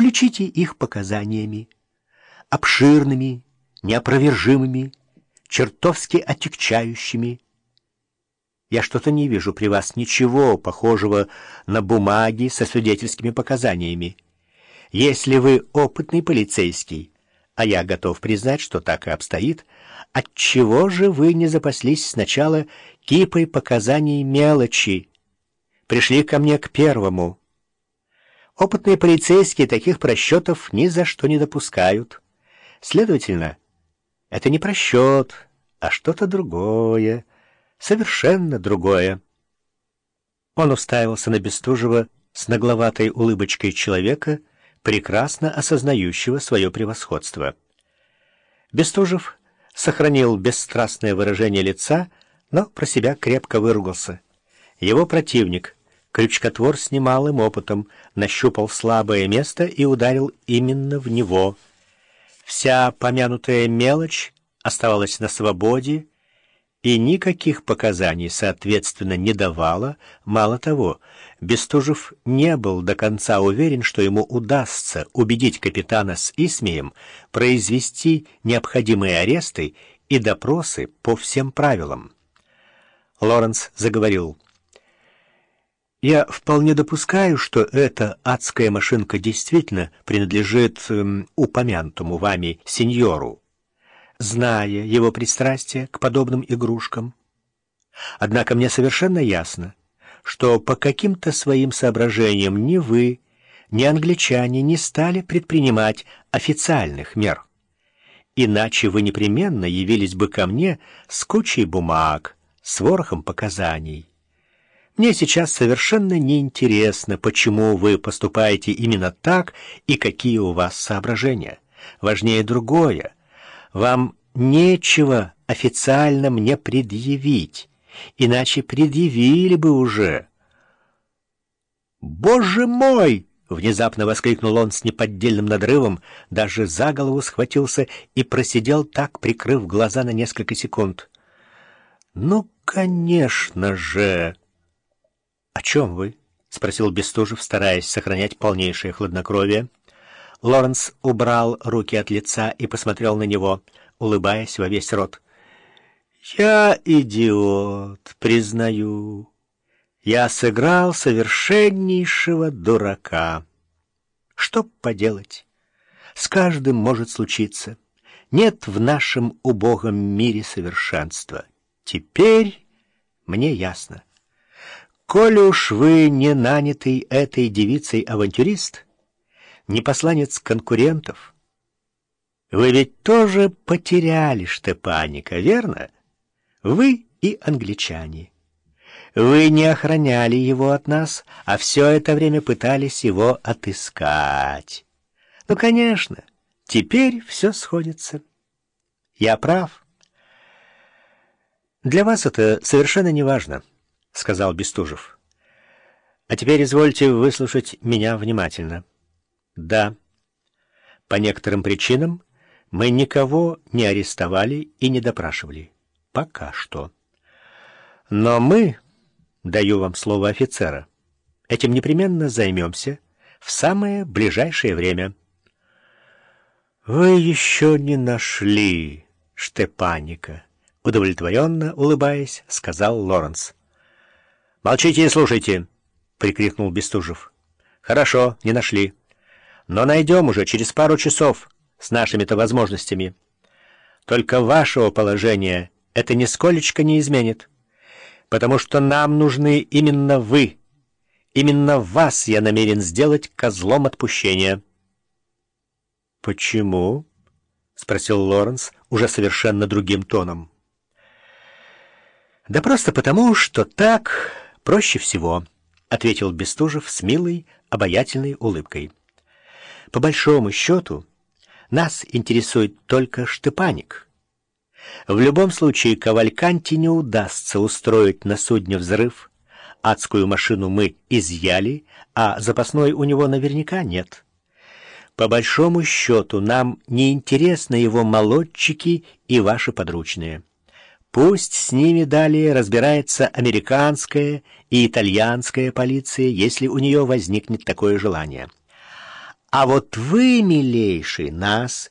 уличите их показаниями, обширными, неопровержимыми, чертовски отягчающими. Я что-то не вижу при вас ничего похожего на бумаги со свидетельскими показаниями. Если вы опытный полицейский, а я готов признать, что так и обстоит, отчего же вы не запаслись сначала кипой показаний мелочи? Пришли ко мне к первому. Опытные полицейские таких просчетов ни за что не допускают. Следовательно, это не просчет, а что-то другое, совершенно другое. Он уставился на Бестужева с нагловатой улыбочкой человека, прекрасно осознающего свое превосходство. Бестужев сохранил бесстрастное выражение лица, но про себя крепко выругался. Его противник, крючкотвор с немалым опытом, нащупал слабое место и ударил именно в него. Вся помянутая мелочь оставалась на свободе, и никаких показаний, соответственно, не давала. Мало того, Бестужев не был до конца уверен, что ему удастся убедить капитана с Исмеем произвести необходимые аресты и допросы по всем правилам. Лоренс заговорил. «Я вполне допускаю, что эта адская машинка действительно принадлежит эм, упомянутому вами сеньору зная его пристрастие к подобным игрушкам. Однако мне совершенно ясно, что по каким-то своим соображениям ни вы, ни англичане не стали предпринимать официальных мер. Иначе вы непременно явились бы ко мне с кучей бумаг, с ворохом показаний. Мне сейчас совершенно неинтересно, почему вы поступаете именно так и какие у вас соображения. Важнее другое — вам нечего официально мне предъявить, иначе предъявили бы уже. «Боже мой!» — внезапно воскликнул он с неподдельным надрывом, даже за голову схватился и просидел так, прикрыв глаза на несколько секунд. «Ну, конечно же!» «О чем вы?» — спросил Бестужев, стараясь сохранять полнейшее хладнокровие. Лоренс убрал руки от лица и посмотрел на него, улыбаясь во весь рот. «Я идиот, признаю. Я сыграл совершеннейшего дурака. Что поделать? С каждым может случиться. Нет в нашем убогом мире совершенства. Теперь мне ясно. Коли уж вы не нанятый этой девицей авантюрист, не посланец конкурентов. Вы ведь тоже потеряли Штепаника, верно? Вы и англичане. Вы не охраняли его от нас, а все это время пытались его отыскать. Ну, конечно, теперь все сходится. Я прав. Для вас это совершенно не важно, — сказал Бестужев. А теперь извольте выслушать меня внимательно. Да, по некоторым причинам мы никого не арестовали и не допрашивали. Пока что. Но мы, даю вам слово офицера, этим непременно займемся в самое ближайшее время. Вы еще не нашли Штепаника, удовлетворенно улыбаясь, сказал Лоренс. Молчите и слушайте, прикрикнул Бестужев. Хорошо, не нашли. Но найдем уже через пару часов с нашими-то возможностями. Только вашего положения это нисколечко не изменит, потому что нам нужны именно вы. Именно вас я намерен сделать козлом отпущения. — Почему? — спросил Лоренс уже совершенно другим тоном. — Да просто потому, что так проще всего, — ответил Бестужев с милой, обаятельной улыбкой. По большому счету, нас интересует только штепаник. В любом случае Кавальканти не удастся устроить на судне взрыв. Адскую машину мы изъяли, а запасной у него наверняка нет. По большому счету нам не интересны его молодчики и ваши подручные. Пусть с ними далее разбирается американская и итальянская полиция, если у нее возникнет такое желание. А вот вы, милейший, нас